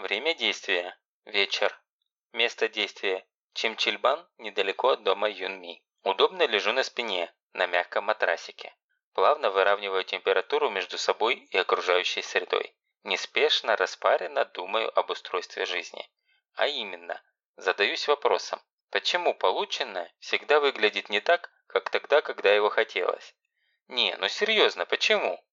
Время действия – вечер. Место действия – Чимчильбан, недалеко от дома Юнми. Удобно лежу на спине, на мягком матрасике. Плавно выравниваю температуру между собой и окружающей средой. Неспешно, распаренно думаю об устройстве жизни. А именно, задаюсь вопросом, почему полученное всегда выглядит не так, как тогда, когда его хотелось? Не, ну серьезно, почему?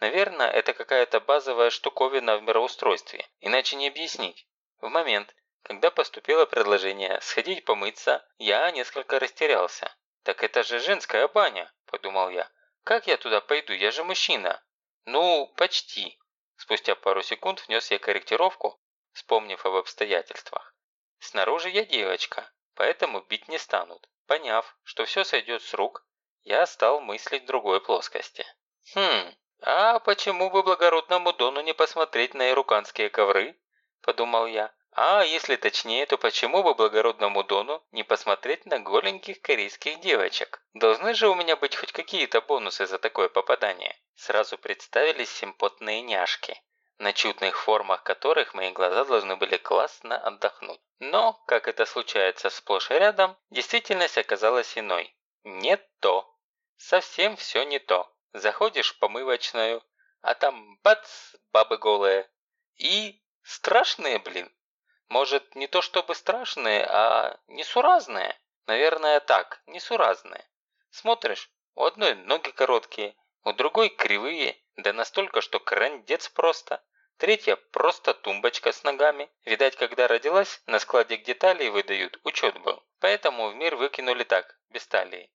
Наверное, это какая-то базовая штуковина в мироустройстве, иначе не объяснить. В момент, когда поступило предложение сходить помыться, я несколько растерялся. «Так это же женская баня», – подумал я. «Как я туда пойду? Я же мужчина». «Ну, почти». Спустя пару секунд внес я корректировку, вспомнив об обстоятельствах. Снаружи я девочка, поэтому бить не станут. Поняв, что все сойдет с рук, я стал мыслить в другой плоскости. «Хм, а почему бы благородному Дону не посмотреть на ируканские ковры?» – подумал я. «А если точнее, то почему бы благородному Дону не посмотреть на голеньких корейских девочек? Должны же у меня быть хоть какие-то бонусы за такое попадание». Сразу представились симпотные няшки, на чудных формах которых мои глаза должны были классно отдохнуть. Но, как это случается сплошь и рядом, действительность оказалась иной. Не то. Совсем все не то. Заходишь в помывочную, а там бац, бабы голые. И страшные, блин. Может, не то чтобы страшные, а несуразные. Наверное, так, несуразные. Смотришь, у одной ноги короткие, у другой кривые, да настолько, что крандец просто. Третья просто тумбочка с ногами. Видать, когда родилась, на складе деталей выдают, учет был. Поэтому в мир выкинули так, без талии.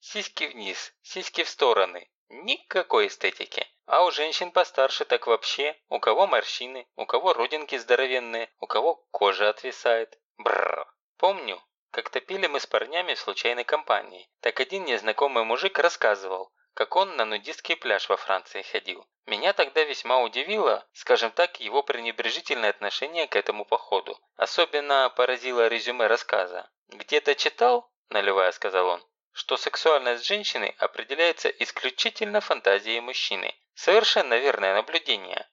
Сиськи вниз, сиськи в стороны, Никакой эстетики. А у женщин постарше так вообще. У кого морщины, у кого родинки здоровенные, у кого кожа отвисает. Бррр. Помню, как-то пили мы с парнями в случайной компании. Так один незнакомый мужик рассказывал, как он на нудистский пляж во Франции ходил. Меня тогда весьма удивило, скажем так, его пренебрежительное отношение к этому походу. Особенно поразило резюме рассказа. «Где-то читал?» – наливая, сказал он что сексуальность женщины определяется исключительно фантазией мужчины. Совершенно верное наблюдение.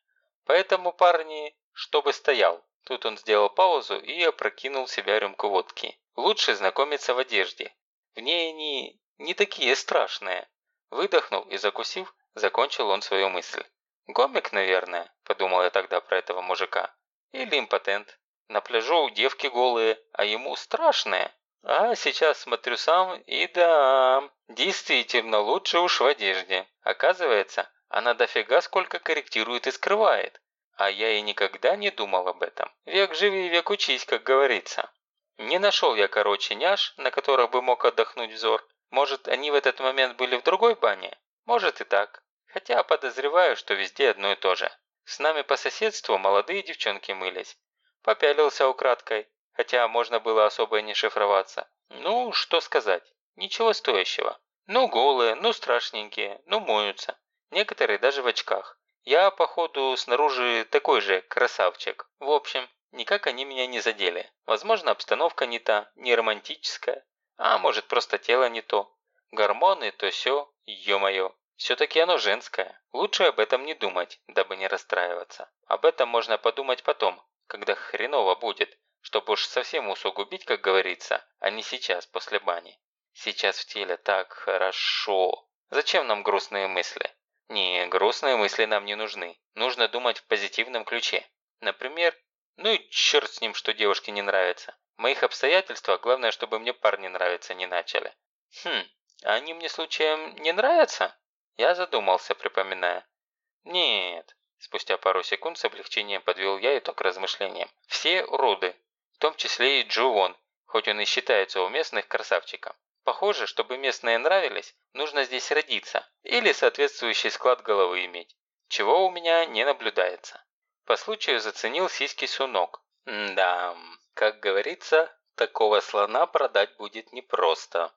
Поэтому, парни, чтобы стоял. Тут он сделал паузу и опрокинул в себя рюмку водки. Лучше знакомиться в одежде. В ней они не такие страшные. Выдохнул и закусив, закончил он свою мысль. «Гомик, наверное», – подумал я тогда про этого мужика. «Или импотент. На пляжу девки голые, а ему страшное. А сейчас смотрю сам, и да, действительно лучше уж в одежде. Оказывается, она дофига сколько корректирует и скрывает. А я и никогда не думал об этом. Век живи, век учись, как говорится. Не нашел я, короче, няш, на которых бы мог отдохнуть взор. Может, они в этот момент были в другой бане? Может и так. Хотя подозреваю, что везде одно и то же. С нами по соседству молодые девчонки мылись. Попялился украдкой хотя можно было особо не шифроваться. Ну, что сказать, ничего стоящего. Ну, голые, ну, страшненькие, ну, моются. Некоторые даже в очках. Я, походу, снаружи такой же красавчик. В общем, никак они меня не задели. Возможно, обстановка не та, не романтическая. А может, просто тело не то. Гормоны, то все, ё-моё. Все-таки оно женское. Лучше об этом не думать, дабы не расстраиваться. Об этом можно подумать потом, когда хреново будет, чтобы уж совсем усугубить, как говорится, а не сейчас, после бани. Сейчас в теле так хорошо. Зачем нам грустные мысли? Не, грустные мысли нам не нужны. Нужно думать в позитивном ключе. Например, ну и черт с ним, что девушке не нравится. Моих обстоятельствах главное, чтобы мне парни нравиться не начали. Хм, а они мне случаем не нравятся? Я задумался, припоминая. Нет, спустя пару секунд с облегчением подвел я итог размышлениям. Все уроды, том числе и Джувон, хоть он и считается у местных красавчиком. Похоже, чтобы местные нравились, нужно здесь родиться или соответствующий склад головы иметь, чего у меня не наблюдается. По случаю заценил сиськи сунок. да, как говорится, такого слона продать будет непросто.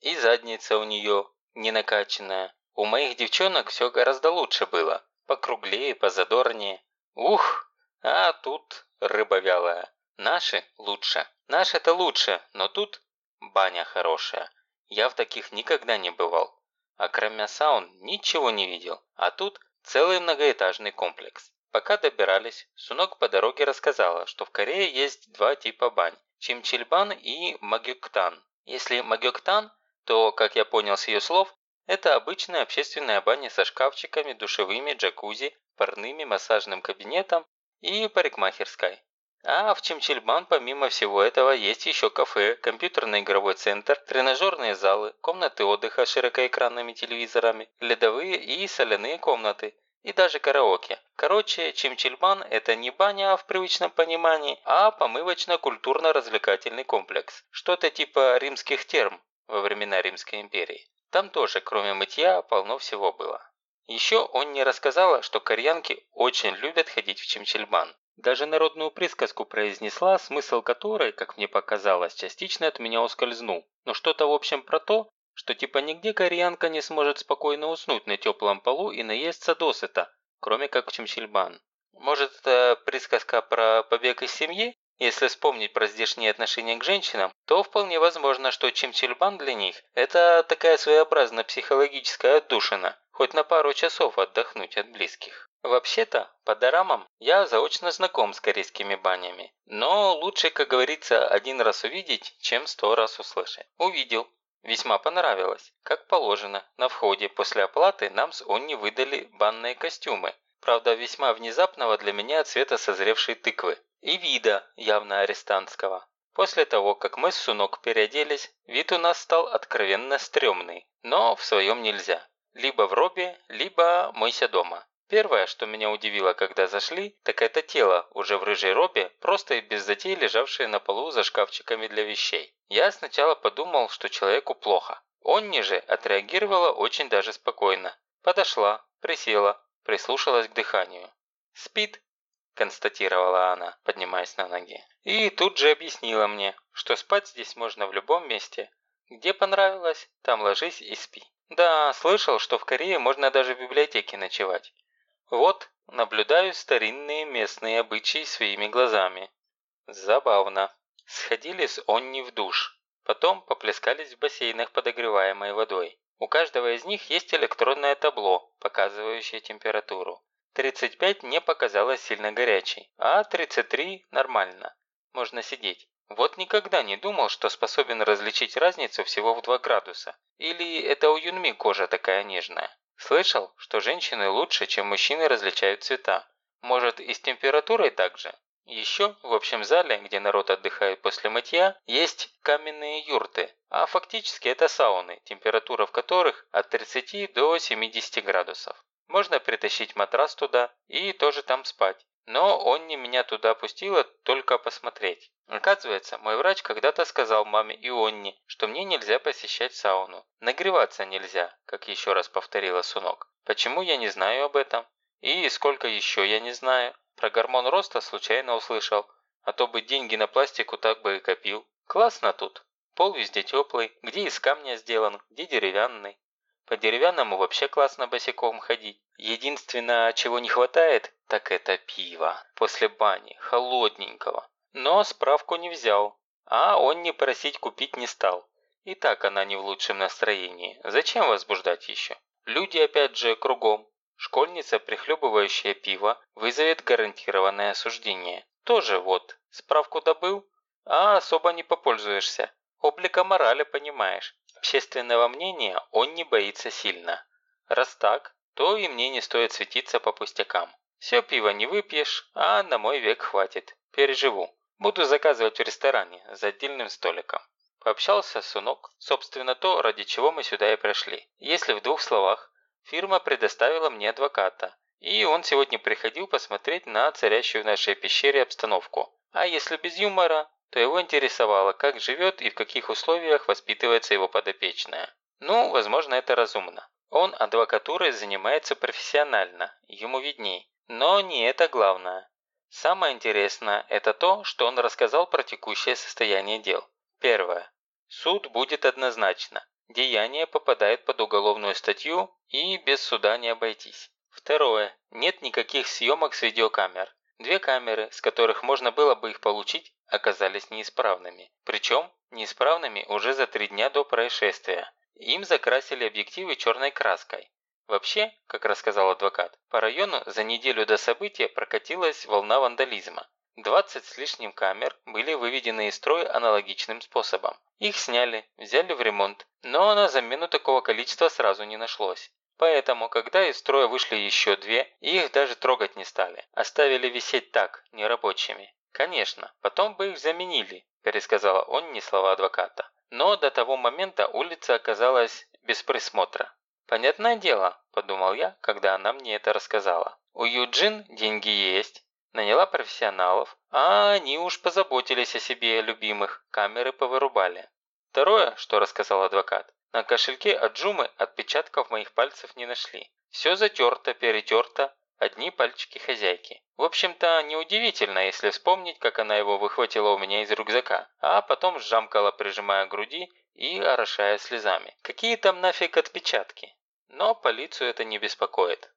И задница у нее не накачанная. У моих девчонок все гораздо лучше было. Покруглее, позадорнее. Ух, а тут рыба вялая. Наши лучше. Наши-то лучше, но тут баня хорошая. Я в таких никогда не бывал. А кроме саун ничего не видел. А тут целый многоэтажный комплекс. Пока добирались, Сунок по дороге рассказала, что в Корее есть два типа бань – Чимчильбан и Магюктан. Если Магюктан, то, как я понял с ее слов, это обычная общественная баня со шкафчиками, душевыми, джакузи, парными, массажным кабинетом и парикмахерской. А в Чимчильбан помимо всего этого есть еще кафе, компьютерный игровой центр, тренажерные залы, комнаты отдыха с широкоэкранными телевизорами, ледовые и соляные комнаты – и даже караоке. Короче, Чимчильбан – это не баня в привычном понимании, а помывочно-культурно-развлекательный комплекс. Что-то типа римских терм во времена Римской империи. Там тоже, кроме мытья, полно всего было. Еще он не рассказала, что кореянки очень любят ходить в Чимчильбан. Даже народную присказку произнесла, смысл которой, как мне показалось, частично от меня ускользнул. Но что-то в общем про то, что типа нигде кореянка не сможет спокойно уснуть на теплом полу и наесться досыта, кроме как Чимчильбан. Может, это присказка про побег из семьи? Если вспомнить про здешние отношения к женщинам, то вполне возможно, что Чимчильбан для них – это такая своеобразная психологическая отдушина, хоть на пару часов отдохнуть от близких. Вообще-то, по дорамам я заочно знаком с корейскими банями, но лучше, как говорится, один раз увидеть, чем сто раз услышать. Увидел, Весьма понравилось. Как положено, на входе после оплаты нам с Онни выдали банные костюмы. Правда, весьма внезапного для меня цвета созревшей тыквы. И вида, явно арестантского. После того, как мы с Сунок переоделись, вид у нас стал откровенно стрёмный. Но в своем нельзя. Либо в робе, либо мойся дома. Первое, что меня удивило, когда зашли, так это тело, уже в рыжей робе, просто и без затей лежавшее на полу за шкафчиками для вещей. Я сначала подумал, что человеку плохо. Онни же отреагировала очень даже спокойно. Подошла, присела, прислушалась к дыханию. «Спит», – констатировала она, поднимаясь на ноги. И тут же объяснила мне, что спать здесь можно в любом месте. Где понравилось, там ложись и спи. Да, слышал, что в Корее можно даже в библиотеке ночевать. Вот, наблюдаю старинные местные обычаи своими глазами. Забавно. Сходили с Онни в душ. Потом поплескались в бассейнах подогреваемой водой. У каждого из них есть электронное табло, показывающее температуру. 35 не показалось сильно горячей, а 33 нормально. Можно сидеть. Вот никогда не думал, что способен различить разницу всего в 2 градуса. Или это у Юнми кожа такая нежная? Слышал, что женщины лучше, чем мужчины различают цвета. Может и с температурой так же? Еще в общем зале, где народ отдыхает после мытья, есть каменные юрты, а фактически это сауны, температура в которых от 30 до 70 градусов. Можно притащить матрас туда и тоже там спать. Но он не меня туда пустила только посмотреть. Оказывается, мой врач когда-то сказал маме и Онне, что мне нельзя посещать сауну. Нагреваться нельзя, как еще раз повторила Сунок. Почему я не знаю об этом? И сколько еще я не знаю. Про гормон роста случайно услышал. А то бы деньги на пластику так бы и копил. Классно тут. Пол везде теплый, где из камня сделан, где деревянный. По деревянному вообще классно босиком ходить. Единственное, чего не хватает, так это пиво. После бани, холодненького. Но справку не взял. А он не просить купить не стал. И так она не в лучшем настроении. Зачем возбуждать еще? Люди опять же кругом. Школьница, прихлебывающая пиво, вызовет гарантированное осуждение. Тоже вот, справку добыл, а особо не попользуешься. Облика морали понимаешь. Общественного мнения он не боится сильно. Раз так, то и мне не стоит светиться по пустякам. Все пиво не выпьешь, а на мой век хватит. Переживу. Буду заказывать в ресторане за отдельным столиком. Пообщался Сунок, собственно то, ради чего мы сюда и пришли. Если в двух словах, фирма предоставила мне адвоката. И он сегодня приходил посмотреть на царящую в нашей пещере обстановку. А если без юмора, то его интересовало, как живет и в каких условиях воспитывается его подопечная. Ну, возможно, это разумно. Он адвокатурой занимается профессионально, ему видней. Но не это главное. Самое интересное – это то, что он рассказал про текущее состояние дел. Первое. Суд будет однозначно. Деяние попадает под уголовную статью и без суда не обойтись. Второе. Нет никаких съемок с видеокамер. Две камеры, с которых можно было бы их получить, оказались неисправными. Причем неисправными уже за три дня до происшествия. Им закрасили объективы черной краской. Вообще, как рассказал адвокат, по району за неделю до события прокатилась волна вандализма. 20 с лишним камер были выведены из строя аналогичным способом. Их сняли, взяли в ремонт, но на замену такого количества сразу не нашлось. Поэтому, когда из строя вышли еще две, их даже трогать не стали. Оставили висеть так, нерабочими. Конечно, потом бы их заменили, пересказала он не слова адвоката. Но до того момента улица оказалась без присмотра. «Понятное дело», – подумал я, когда она мне это рассказала. «У Юджин деньги есть, наняла профессионалов, а они уж позаботились о себе любимых, камеры повырубали». Второе, что рассказал адвокат, на кошельке от Джумы отпечатков моих пальцев не нашли. Все затерто, перетерто, одни пальчики хозяйки. В общем-то, неудивительно, если вспомнить, как она его выхватила у меня из рюкзака, а потом сжамкала, прижимая к груди и орошая слезами. Какие там нафиг отпечатки? Но полицию это не беспокоит.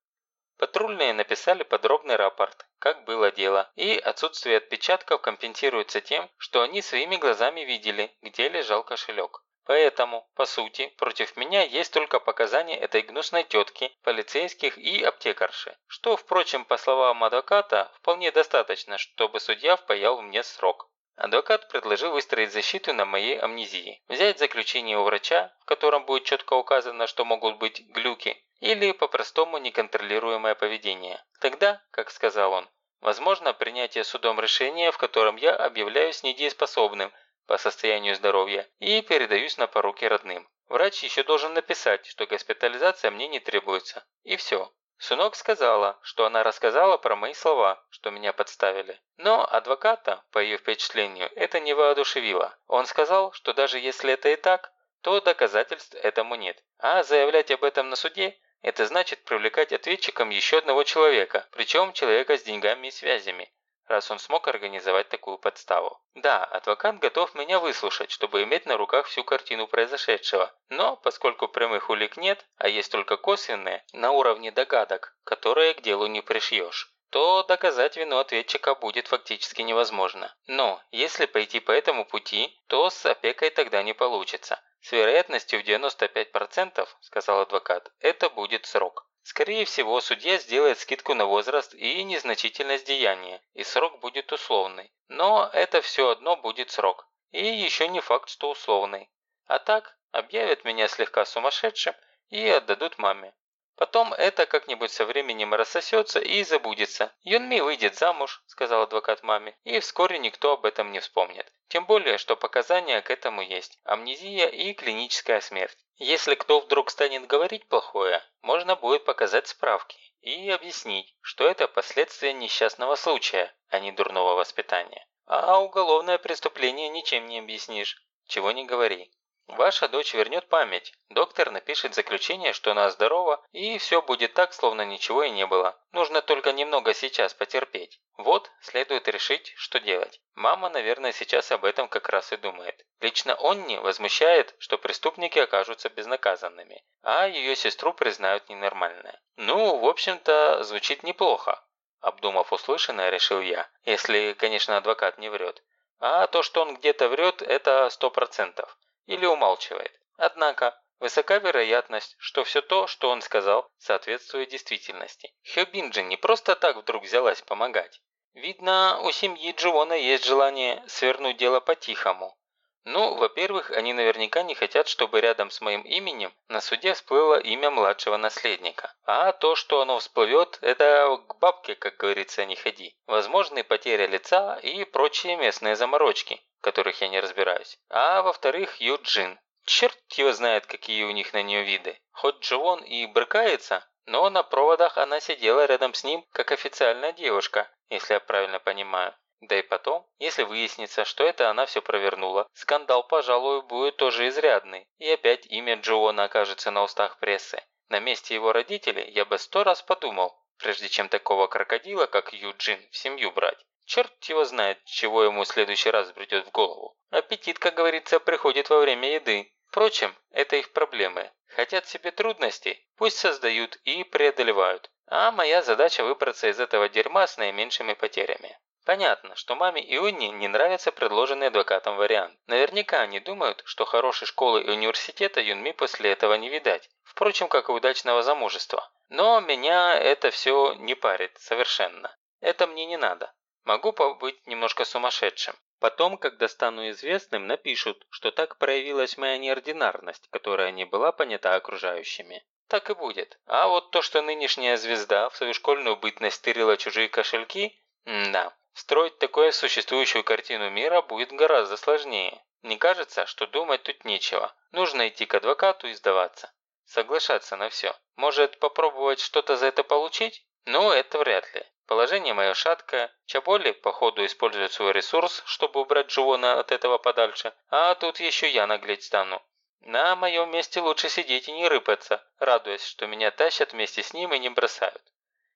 Патрульные написали подробный рапорт, как было дело, и отсутствие отпечатков компенсируется тем, что они своими глазами видели, где лежал кошелек. Поэтому, по сути, против меня есть только показания этой гнусной тетки, полицейских и аптекарши, что, впрочем, по словам адвоката, вполне достаточно, чтобы судья впаял мне срок. Адвокат предложил выстроить защиту на моей амнезии, взять заключение у врача, в котором будет четко указано, что могут быть глюки, или по-простому неконтролируемое поведение. Тогда, как сказал он, возможно принятие судом решения, в котором я объявляюсь недееспособным по состоянию здоровья и передаюсь на поруки родным. Врач еще должен написать, что госпитализация мне не требуется. И все. Сунок сказала, что она рассказала про мои слова, что меня подставили. Но адвоката, по ее впечатлению, это не воодушевило. Он сказал, что даже если это и так, то доказательств этому нет. А заявлять об этом на суде – это значит привлекать ответчиком еще одного человека, причем человека с деньгами и связями, раз он смог организовать такую подставу. Да, адвокат готов меня выслушать, чтобы иметь на руках всю картину произошедшего, но поскольку прямых улик нет, а есть только косвенные, на уровне догадок, которые к делу не пришьешь, то доказать вину ответчика будет фактически невозможно. Но если пойти по этому пути, то с опекой тогда не получится. С вероятностью в 95%, сказал адвокат, это будет срок. Скорее всего, судья сделает скидку на возраст и незначительность деяния, и срок будет условный. Но это все одно будет срок. И еще не факт, что условный. А так, объявят меня слегка сумасшедшим и отдадут маме. Потом это как-нибудь со временем рассосется и забудется. Юнми выйдет замуж, сказал адвокат маме, и вскоре никто об этом не вспомнит. Тем более, что показания к этому есть. Амнезия и клиническая смерть. Если кто вдруг станет говорить плохое, можно будет показать справки и объяснить, что это последствия несчастного случая, а не дурного воспитания. А уголовное преступление ничем не объяснишь, чего не говори. Ваша дочь вернет память. Доктор напишет заключение, что она здорова, и все будет так, словно ничего и не было. Нужно только немного сейчас потерпеть. Вот, следует решить, что делать. Мама, наверное, сейчас об этом как раз и думает. Лично Онни возмущает, что преступники окажутся безнаказанными, а ее сестру признают ненормальной. Ну, в общем-то, звучит неплохо. Обдумав услышанное, решил я. Если, конечно, адвокат не врет. А то, что он где-то врет, это сто процентов или умалчивает. Однако, высока вероятность, что все то, что он сказал, соответствует действительности. Хёбинджи не просто так вдруг взялась помогать. Видно, у семьи Дживона есть желание свернуть дело по-тихому. Ну, во-первых, они наверняка не хотят, чтобы рядом с моим именем на суде всплыло имя младшего наследника. А то, что оно всплывет, это к бабке, как говорится, не ходи. Возможны потеря лица и прочие местные заморочки в которых я не разбираюсь. А во-вторых, Юджин. Черт его знает, какие у них на нее виды. Хоть Дживон и брыкается, но на проводах она сидела рядом с ним, как официальная девушка, если я правильно понимаю. Да и потом, если выяснится, что это она все провернула, скандал, пожалуй, будет тоже изрядный. И опять имя Джоона окажется на устах прессы. На месте его родителей я бы сто раз подумал, прежде чем такого крокодила, как Юджин, в семью брать. Черт его знает, чего ему в следующий раз придет в голову. Аппетит, как говорится, приходит во время еды. Впрочем, это их проблемы. Хотят себе трудностей, пусть создают и преодолевают. А моя задача выбраться из этого дерьма с наименьшими потерями. Понятно, что маме и Унни не нравится предложенный адвокатом вариант. Наверняка они думают, что хорошей школы и университета Юнми после этого не видать. Впрочем, как и удачного замужества. Но меня это все не парит совершенно. Это мне не надо. Могу побыть немножко сумасшедшим. Потом, когда стану известным, напишут, что так проявилась моя неординарность, которая не была понята окружающими. Так и будет. А вот то, что нынешняя звезда в свою школьную бытность стырила чужие кошельки, да, строить такое существующую картину мира будет гораздо сложнее. Не кажется, что думать тут нечего. Нужно идти к адвокату и сдаваться. Соглашаться на все. Может, попробовать что-то за это получить? Ну, это вряд ли. Положение мое шаткое, Чаболи, походу, использует свой ресурс, чтобы убрать Джуона от этого подальше, а тут еще я наглеть стану. На моем месте лучше сидеть и не рыпаться, радуясь, что меня тащат вместе с ним и не бросают.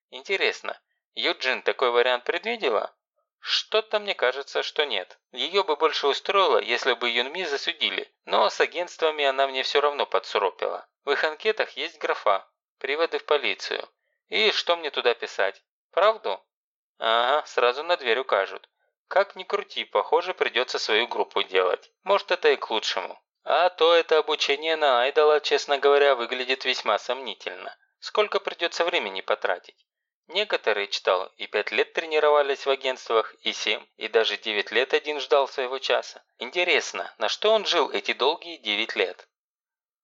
Интересно, Юджин такой вариант предвидела? Что-то мне кажется, что нет. Ее бы больше устроило, если бы Юнми засудили, но с агентствами она мне все равно подсуропила. В их анкетах есть графа «Приводы в полицию». И что мне туда писать? Правду? Ага, сразу на дверь укажут. Как ни крути, похоже, придется свою группу делать. Может, это и к лучшему. А то это обучение на айдола, честно говоря, выглядит весьма сомнительно. Сколько придется времени потратить? Некоторые, читал, и пять лет тренировались в агентствах, и семь, и даже девять лет один ждал своего часа. Интересно, на что он жил эти долгие девять лет?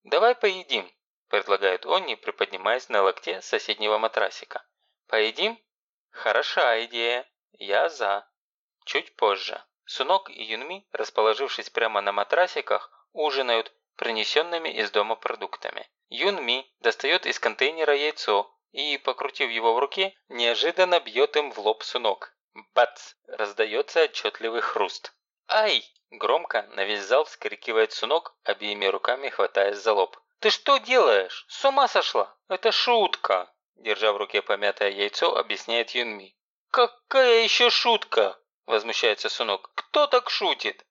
«Давай поедим», – предлагает Онни, приподнимаясь на локте соседнего матрасика. «Поедим?» Хороша идея. Я за. Чуть позже. Сунок и Юнми, расположившись прямо на матрасиках, ужинают принесенными из дома продуктами. Юнми достает из контейнера яйцо и, покрутив его в руке, неожиданно бьет им в лоб Сунок. Бац! Раздается отчетливый хруст. «Ай!» – громко на весь зал вскрикивает Сунок, обеими руками хватаясь за лоб. «Ты что делаешь? С ума сошла? Это шутка!» Держа в руке помятое яйцо, объясняет Юнми. «Какая еще шутка?» – возмущается Сунок. «Кто так шутит?»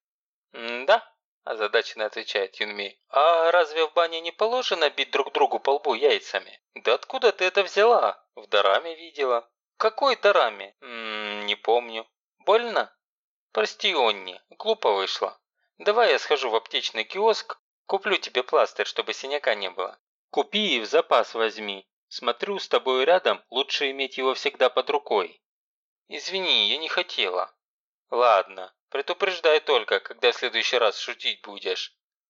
«Да?» – озадаченно отвечает Юнми. «А разве в бане не положено бить друг другу по лбу яйцами?» «Да откуда ты это взяла?» «В дараме видела». «Какой дараме?» М -м, «Не помню». «Больно?» «Прости, Онни, глупо вышло. Давай я схожу в аптечный киоск, куплю тебе пластырь, чтобы синяка не было. Купи и в запас возьми. Смотрю, с тобой рядом, лучше иметь его всегда под рукой. Извини, я не хотела. Ладно, предупреждай только, когда в следующий раз шутить будешь.